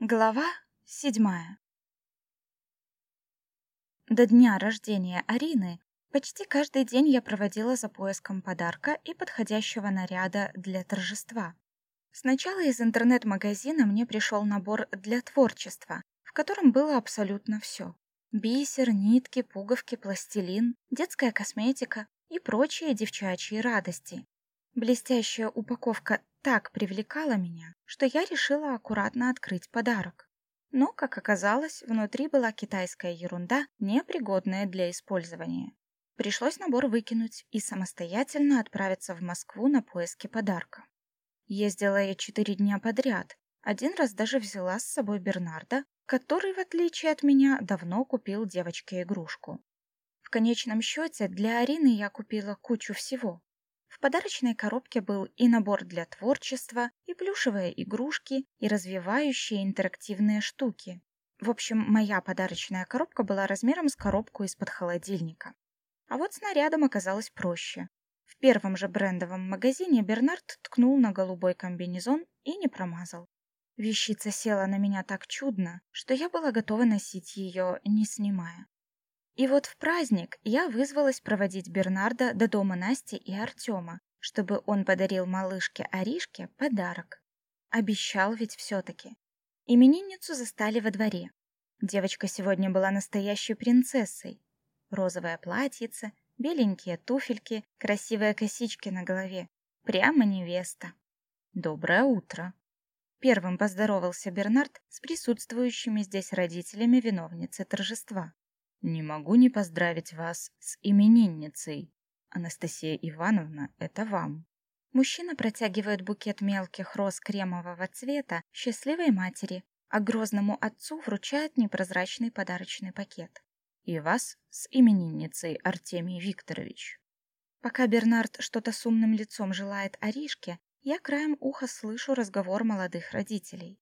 Глава седьмая До дня рождения Арины почти каждый день я проводила за поиском подарка и подходящего наряда для торжества. Сначала из интернет-магазина мне пришел набор для творчества, в котором было абсолютно все. Бисер, нитки, пуговки, пластилин, детская косметика и прочие девчачьи радости. Блестящая упаковка так привлекала меня, что я решила аккуратно открыть подарок. Но, как оказалось, внутри была китайская ерунда, непригодная для использования. Пришлось набор выкинуть и самостоятельно отправиться в Москву на поиски подарка. Ездила я четыре дня подряд. Один раз даже взяла с собой Бернарда, который, в отличие от меня, давно купил девочке игрушку. В конечном счете для Арины я купила кучу всего. В подарочной коробке был и набор для творчества, и плюшевые игрушки, и развивающие интерактивные штуки. В общем, моя подарочная коробка была размером с коробку из-под холодильника. А вот снарядом оказалось проще. В первом же брендовом магазине Бернард ткнул на голубой комбинезон и не промазал. Вещица села на меня так чудно, что я была готова носить ее, не снимая. И вот в праздник я вызвалась проводить Бернарда до дома Насти и Артема, чтобы он подарил малышке Аришке подарок. Обещал ведь все-таки. Именинницу застали во дворе. Девочка сегодня была настоящей принцессой. Розовое платьице, беленькие туфельки, красивые косички на голове. Прямо невеста. «Доброе утро!» Первым поздоровался Бернард с присутствующими здесь родителями виновницы торжества. Не могу не поздравить вас с именинницей. Анастасия Ивановна, это вам. Мужчина протягивает букет мелких роз кремового цвета счастливой матери, а грозному отцу вручает непрозрачный подарочный пакет. И вас с именинницей Артемий Викторович. Пока Бернард что-то с умным лицом желает Аришке, я краем уха слышу разговор молодых родителей.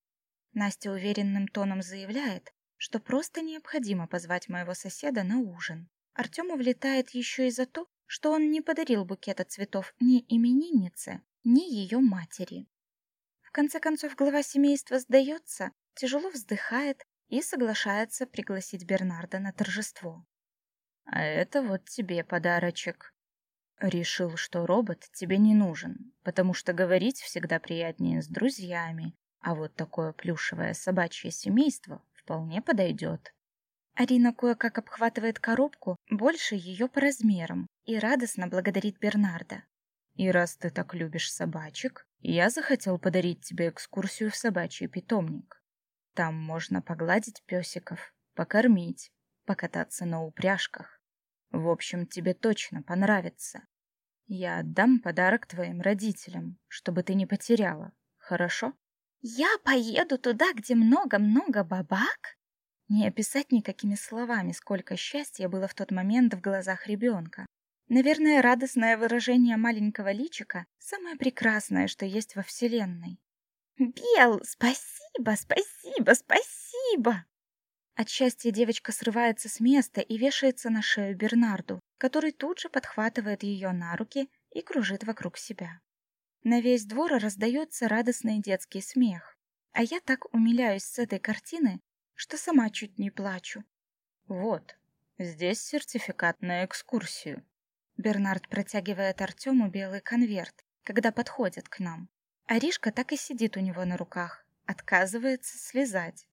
Настя уверенным тоном заявляет, что просто необходимо позвать моего соседа на ужин. Артему влетает еще и за то, что он не подарил букета цветов ни имениннице, ни ее матери. В конце концов, глава семейства сдается, тяжело вздыхает и соглашается пригласить Бернарда на торжество. «А это вот тебе подарочек». Решил, что робот тебе не нужен, потому что говорить всегда приятнее с друзьями, а вот такое плюшевое собачье семейство вполне подойдет. Арина кое-как обхватывает коробку, больше ее по размерам, и радостно благодарит Бернарда. «И раз ты так любишь собачек, я захотел подарить тебе экскурсию в собачий питомник. Там можно погладить песиков, покормить, покататься на упряжках. В общем, тебе точно понравится. Я отдам подарок твоим родителям, чтобы ты не потеряла, хорошо?» Я поеду туда, где много-много бабак? Не описать никакими словами, сколько счастья было в тот момент в глазах ребенка. Наверное, радостное выражение маленького личика — самое прекрасное, что есть во Вселенной. «Бел, спасибо, спасибо, спасибо!» От счастья девочка срывается с места и вешается на шею Бернарду, который тут же подхватывает ее на руки и кружит вокруг себя. На весь двор раздается радостный детский смех, а я так умиляюсь с этой картины, что сама чуть не плачу. Вот, здесь сертификат на экскурсию. Бернард протягивает Артему белый конверт, когда подходит к нам. Аришка так и сидит у него на руках, отказывается слезать.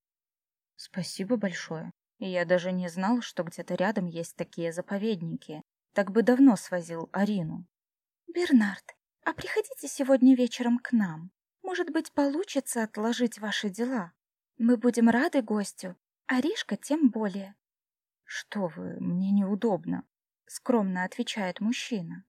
Спасибо большое. Я даже не знал, что где-то рядом есть такие заповедники. Так бы давно свозил Арину. Бернард, а приходите сегодня вечером к нам. Может быть, получится отложить ваши дела. Мы будем рады гостю, а Ришка тем более. Что вы, мне неудобно, скромно отвечает мужчина.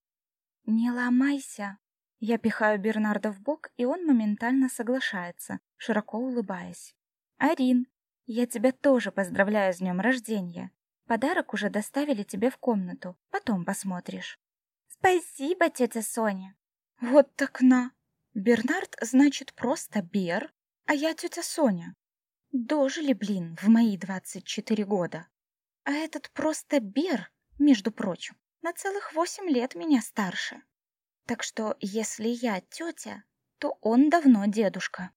Не ломайся. Я пихаю Бернарда в бок, и он моментально соглашается, широко улыбаясь. Арин, я тебя тоже поздравляю с днем рождения. Подарок уже доставили тебе в комнату, потом посмотришь. Спасибо, тетя Соня. Вот так на. Бернард, значит, просто Бер, а я тетя Соня. Дожили, блин, в мои двадцать четыре года. А этот просто Бер, между прочим, на целых восемь лет меня старше. Так что, если я тетя, то он давно дедушка.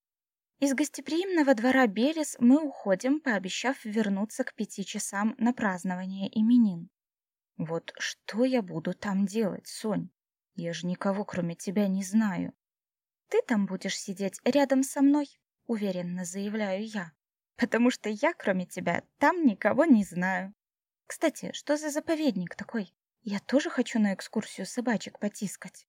Из гостеприимного двора Белес мы уходим, пообещав вернуться к пяти часам на празднование именин. Вот что я буду там делать, Сонь? Я же никого, кроме тебя, не знаю. Ты там будешь сидеть рядом со мной, уверенно заявляю я, потому что я, кроме тебя, там никого не знаю. Кстати, что за заповедник такой? Я тоже хочу на экскурсию собачек потискать.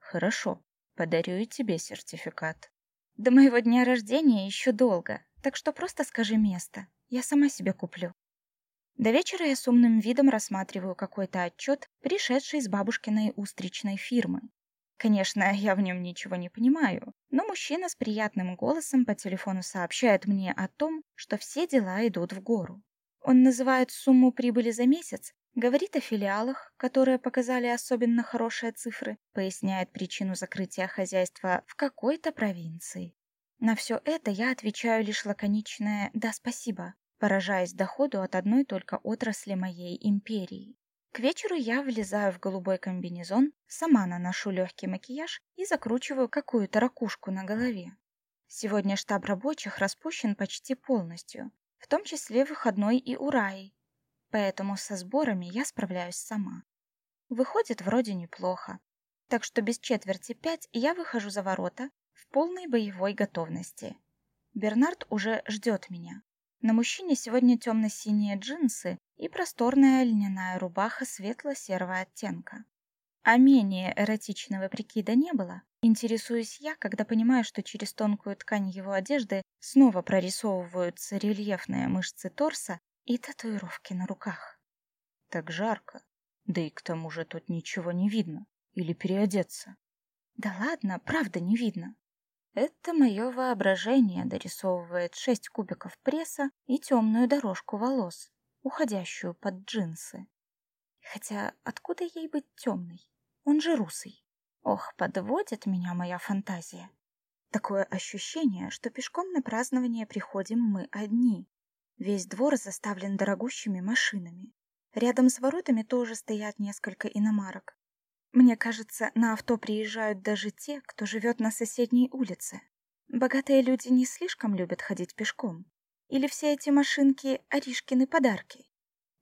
Хорошо, подарю тебе сертификат. До моего дня рождения еще долго, так что просто скажи место. Я сама себе куплю. До вечера я с умным видом рассматриваю какой-то отчет, пришедший из бабушкиной устричной фирмы. Конечно, я в нем ничего не понимаю, но мужчина с приятным голосом по телефону сообщает мне о том, что все дела идут в гору. Он называет сумму прибыли за месяц, говорит о филиалах, которые показали особенно хорошие цифры, поясняет причину закрытия хозяйства в какой-то провинции. На все это я отвечаю лишь лаконичное «да, спасибо», поражаясь доходу от одной только отрасли моей империи. К вечеру я влезаю в голубой комбинезон, сама наношу легкий макияж и закручиваю какую-то ракушку на голове. Сегодня штаб рабочих распущен почти полностью, в том числе выходной и Ураи, поэтому со сборами я справляюсь сама. Выходит вроде неплохо. Так что без четверти пять я выхожу за ворота в полной боевой готовности. Бернард уже ждет меня. На мужчине сегодня темно-синие джинсы и просторная льняная рубаха светло-серого оттенка. А менее эротичного прикида не было. Интересуюсь я, когда понимаю, что через тонкую ткань его одежды снова прорисовываются рельефные мышцы торса и татуировки на руках. Так жарко. Да и к тому же тут ничего не видно. Или переодеться. Да ладно, правда не видно. Это мое воображение дорисовывает шесть кубиков пресса и темную дорожку волос, уходящую под джинсы. Хотя откуда ей быть темной? Он же русый. Ох, подводит меня моя фантазия. Такое ощущение, что пешком на празднование приходим мы одни, Весь двор заставлен дорогущими машинами. Рядом с воротами тоже стоят несколько иномарок. Мне кажется, на авто приезжают даже те, кто живет на соседней улице. Богатые люди не слишком любят ходить пешком. Или все эти машинки — Аришкины подарки?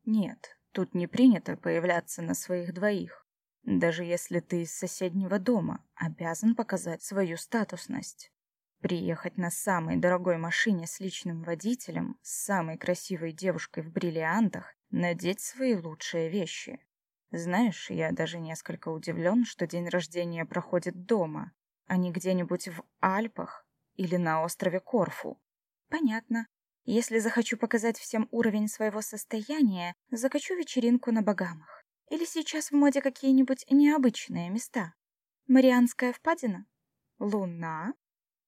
Нет, тут не принято появляться на своих двоих. Даже если ты из соседнего дома, обязан показать свою статусность. Приехать на самой дорогой машине с личным водителем, с самой красивой девушкой в бриллиантах, надеть свои лучшие вещи. Знаешь, я даже несколько удивлен, что день рождения проходит дома, а не где-нибудь в Альпах или на острове Корфу. Понятно. Если захочу показать всем уровень своего состояния, закачу вечеринку на Багамах. Или сейчас в моде какие-нибудь необычные места. Марианская впадина? Луна?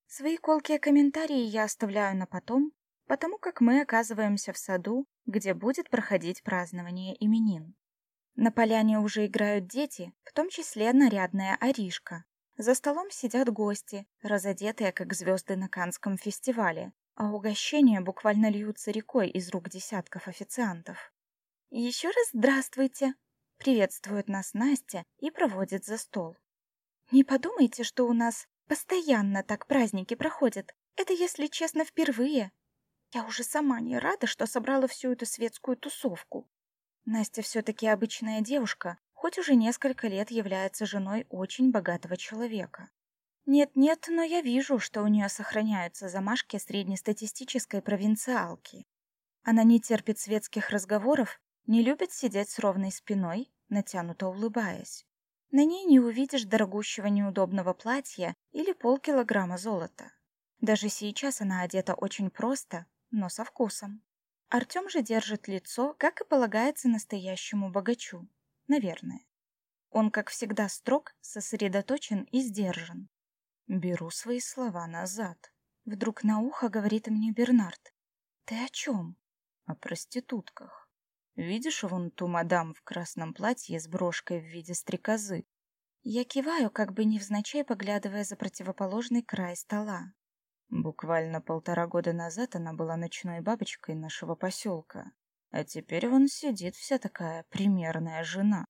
Свои колкие комментарии я оставляю на потом, потому как мы оказываемся в саду, где будет проходить празднование именин. На поляне уже играют дети, в том числе нарядная Аришка. За столом сидят гости, разодетые как звезды на Канском фестивале, а угощения буквально льются рекой из рук десятков официантов. «Еще раз здравствуйте!» — приветствует нас Настя и проводит за стол. «Не подумайте, что у нас Постоянно так праздники проходят. Это, если честно, впервые. Я уже сама не рада, что собрала всю эту светскую тусовку. Настя все-таки обычная девушка, хоть уже несколько лет является женой очень богатого человека. Нет-нет, но я вижу, что у нее сохраняются замашки среднестатистической провинциалки. Она не терпит светских разговоров, не любит сидеть с ровной спиной, натянуто улыбаясь. На ней не увидишь дорогущего неудобного платья или полкилограмма золота. Даже сейчас она одета очень просто, но со вкусом. Артем же держит лицо, как и полагается настоящему богачу. Наверное. Он, как всегда, строг, сосредоточен и сдержан. Беру свои слова назад. Вдруг на ухо говорит мне Бернард. «Ты о чем?» «О проститутках». Видишь вон ту мадам в красном платье с брошкой в виде стрекозы? Я киваю, как бы невзначай поглядывая за противоположный край стола. Буквально полтора года назад она была ночной бабочкой нашего поселка, а теперь вон сидит вся такая примерная жена.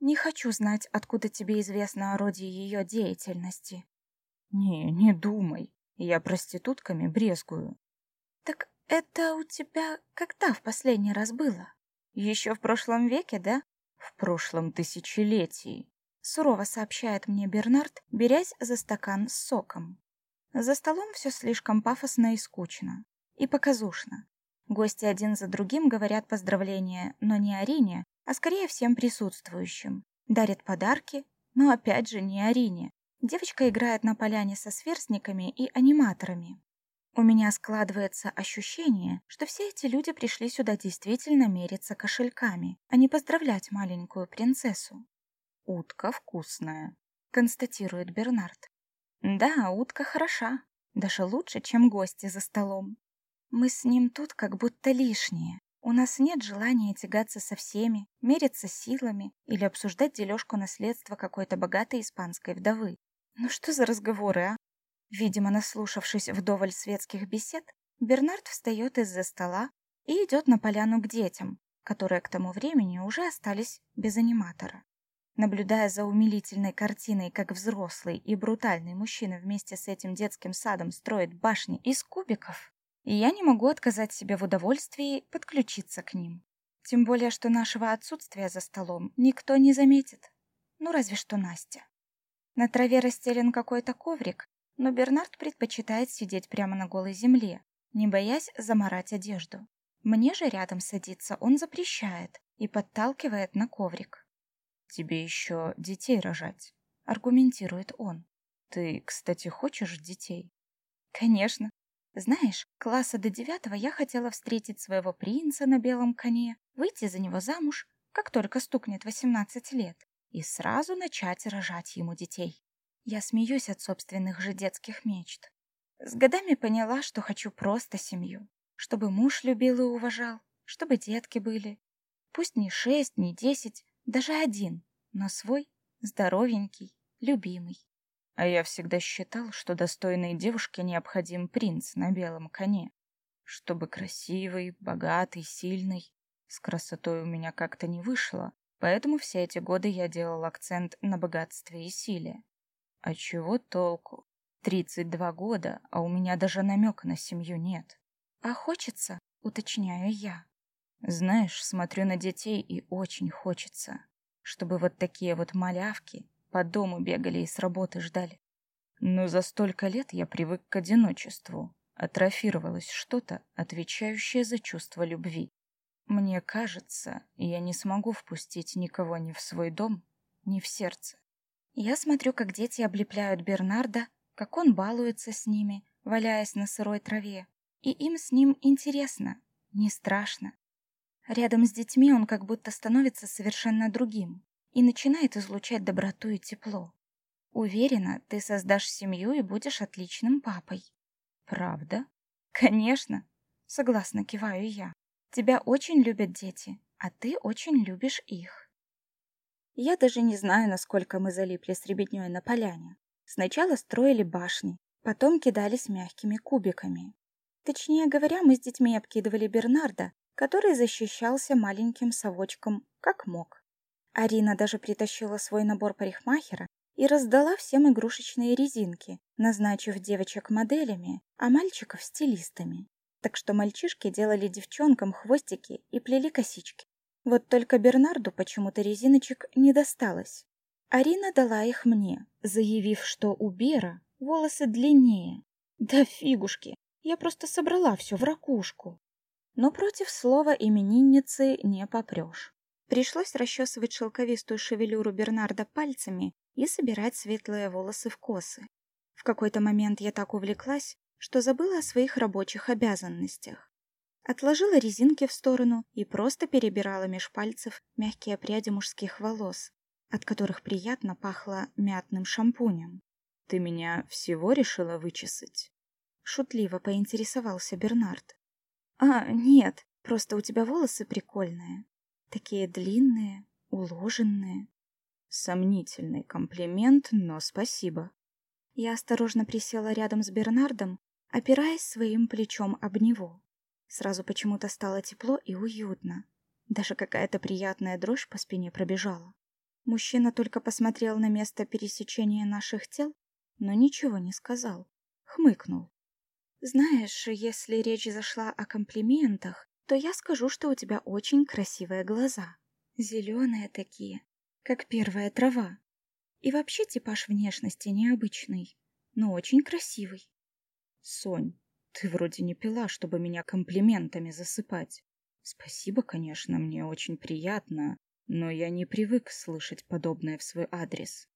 Не хочу знать, откуда тебе известно о роде ее деятельности. Не, не думай. Я проститутками брезгую. Так это у тебя когда в последний раз было? Еще в прошлом веке, да? В прошлом тысячелетии. Сурово сообщает мне Бернард, берясь за стакан с соком. За столом все слишком пафосно и скучно. И показушно. Гости один за другим говорят поздравления, но не Арине, а скорее всем присутствующим. Дарят подарки, но опять же не Арине. Девочка играет на поляне со сверстниками и аниматорами. У меня складывается ощущение, что все эти люди пришли сюда действительно мериться кошельками, а не поздравлять маленькую принцессу. «Утка вкусная», — констатирует Бернард. «Да, утка хороша, даже лучше, чем гости за столом. Мы с ним тут как будто лишние. У нас нет желания тягаться со всеми, мериться силами или обсуждать дележку наследства какой-то богатой испанской вдовы. Ну что за разговоры, а? Видимо, наслушавшись вдоволь светских бесед, Бернард встает из-за стола и идет на поляну к детям, которые к тому времени уже остались без аниматора. Наблюдая за умилительной картиной, как взрослый и брутальный мужчина вместе с этим детским садом строит башни из кубиков, я не могу отказать себе в удовольствии подключиться к ним. Тем более, что нашего отсутствия за столом никто не заметит. Ну, разве что Настя. На траве расстелен какой-то коврик, но Бернард предпочитает сидеть прямо на голой земле, не боясь заморать одежду. Мне же рядом садиться он запрещает и подталкивает на коврик. «Тебе еще детей рожать», — аргументирует он. «Ты, кстати, хочешь детей?» «Конечно. Знаешь, класса до девятого я хотела встретить своего принца на белом коне, выйти за него замуж, как только стукнет восемнадцать лет, и сразу начать рожать ему детей. Я смеюсь от собственных же детских мечт. С годами поняла, что хочу просто семью. Чтобы муж любил и уважал, чтобы детки были. Пусть не шесть, не десять, даже один, но свой, здоровенький, любимый. А я всегда считал, что достойной девушке необходим принц на белом коне. Чтобы красивый, богатый, сильный. С красотой у меня как-то не вышло, поэтому все эти годы я делал акцент на богатстве и силе. А чего толку? Тридцать два года, а у меня даже намека на семью нет. А хочется, уточняю я. Знаешь, смотрю на детей и очень хочется, чтобы вот такие вот малявки по дому бегали и с работы ждали. Но за столько лет я привык к одиночеству. Атрофировалось что-то, отвечающее за чувство любви. Мне кажется, я не смогу впустить никого ни в свой дом, ни в сердце. Я смотрю, как дети облепляют Бернарда, как он балуется с ними, валяясь на сырой траве. И им с ним интересно, не страшно. Рядом с детьми он как будто становится совершенно другим и начинает излучать доброту и тепло. Уверена, ты создашь семью и будешь отличным папой. Правда? Конечно, согласно киваю я. Тебя очень любят дети, а ты очень любишь их. Я даже не знаю, насколько мы залипли с ребятней на поляне. Сначала строили башни, потом кидались мягкими кубиками. Точнее говоря, мы с детьми обкидывали Бернарда, который защищался маленьким совочком, как мог. Арина даже притащила свой набор парикмахера и раздала всем игрушечные резинки, назначив девочек моделями, а мальчиков стилистами. Так что мальчишки делали девчонкам хвостики и плели косички. Вот только Бернарду почему-то резиночек не досталось. Арина дала их мне, заявив, что у Бера волосы длиннее. Да фигушки, я просто собрала все в ракушку. Но против слова именинницы не попрешь. Пришлось расчесывать шелковистую шевелюру Бернарда пальцами и собирать светлые волосы в косы. В какой-то момент я так увлеклась, что забыла о своих рабочих обязанностях. Отложила резинки в сторону и просто перебирала меж пальцев мягкие пряди мужских волос, от которых приятно пахло мятным шампунем. «Ты меня всего решила вычесать?» Шутливо поинтересовался Бернард. «А, нет, просто у тебя волосы прикольные. Такие длинные, уложенные». Сомнительный комплимент, но спасибо. Я осторожно присела рядом с Бернардом, опираясь своим плечом об него. Сразу почему-то стало тепло и уютно. Даже какая-то приятная дрожь по спине пробежала. Мужчина только посмотрел на место пересечения наших тел, но ничего не сказал. хмыкнул. «Знаешь, если речь зашла о комплиментах, то я скажу, что у тебя очень красивые глаза. Зеленые такие, как первая трава. И вообще типаж внешности необычный, но очень красивый. Сонь, ты вроде не пила, чтобы меня комплиментами засыпать. Спасибо, конечно, мне очень приятно, но я не привык слышать подобное в свой адрес.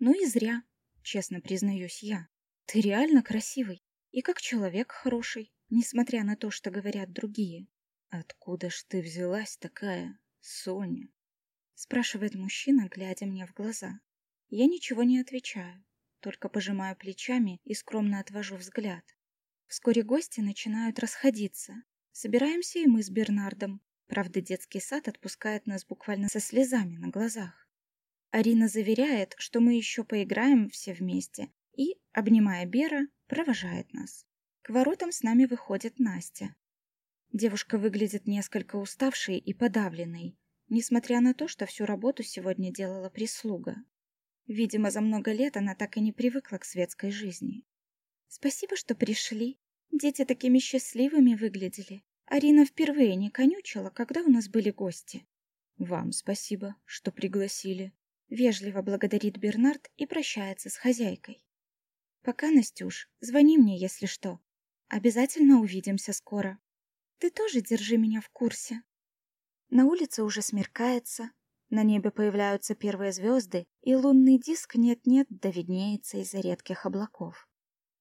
Ну и зря, честно признаюсь я. Ты реально красивый и как человек хороший, несмотря на то, что говорят другие. Откуда ж ты взялась такая, Соня? Спрашивает мужчина, глядя мне в глаза. Я ничего не отвечаю, только пожимаю плечами и скромно отвожу взгляд. Вскоре гости начинают расходиться. Собираемся и мы с Бернардом. Правда, детский сад отпускает нас буквально со слезами на глазах. Арина заверяет, что мы еще поиграем все вместе, и, обнимая Бера, провожает нас. К воротам с нами выходит Настя. Девушка выглядит несколько уставшей и подавленной, несмотря на то, что всю работу сегодня делала прислуга. Видимо, за много лет она так и не привыкла к светской жизни. «Спасибо, что пришли. Дети такими счастливыми выглядели. Арина впервые не конючила, когда у нас были гости». «Вам спасибо, что пригласили», — вежливо благодарит Бернард и прощается с хозяйкой. «Пока, Настюш, звони мне, если что. Обязательно увидимся скоро. Ты тоже держи меня в курсе». На улице уже смеркается, на небе появляются первые звезды, и лунный диск нет-нет да виднеется из-за редких облаков.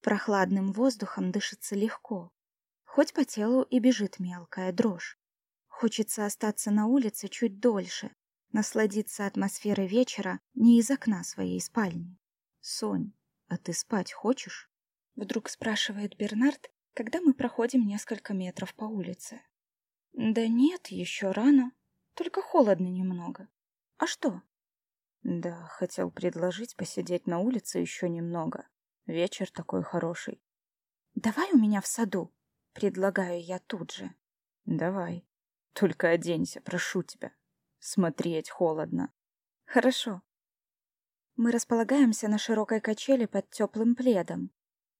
Прохладным воздухом дышится легко, хоть по телу и бежит мелкая дрожь. Хочется остаться на улице чуть дольше, насладиться атмосферой вечера не из окна своей спальни. «Сонь, а ты спать хочешь?» Вдруг спрашивает Бернард, когда мы проходим несколько метров по улице. «Да нет, еще рано, только холодно немного. А что? Да, хотел предложить посидеть на улице еще немного. Вечер такой хороший. Давай у меня в саду, предлагаю я тут же. Давай. Только оденься, прошу тебя. Смотреть холодно. Хорошо. Мы располагаемся на широкой качели под теплым пледом.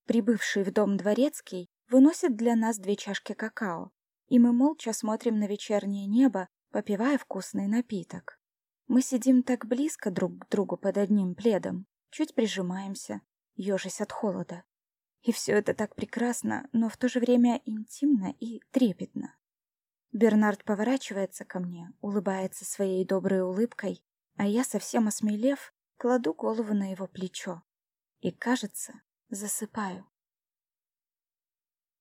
Прибывший в дом дворецкий выносит для нас две чашки какао, и мы молча смотрим на вечернее небо, попивая вкусный напиток. Мы сидим так близко друг к другу под одним пледом, чуть прижимаемся, ежась от холода. И все это так прекрасно, но в то же время интимно и трепетно. Бернард поворачивается ко мне, улыбается своей доброй улыбкой, а я, совсем осмелев, кладу голову на его плечо и, кажется, засыпаю.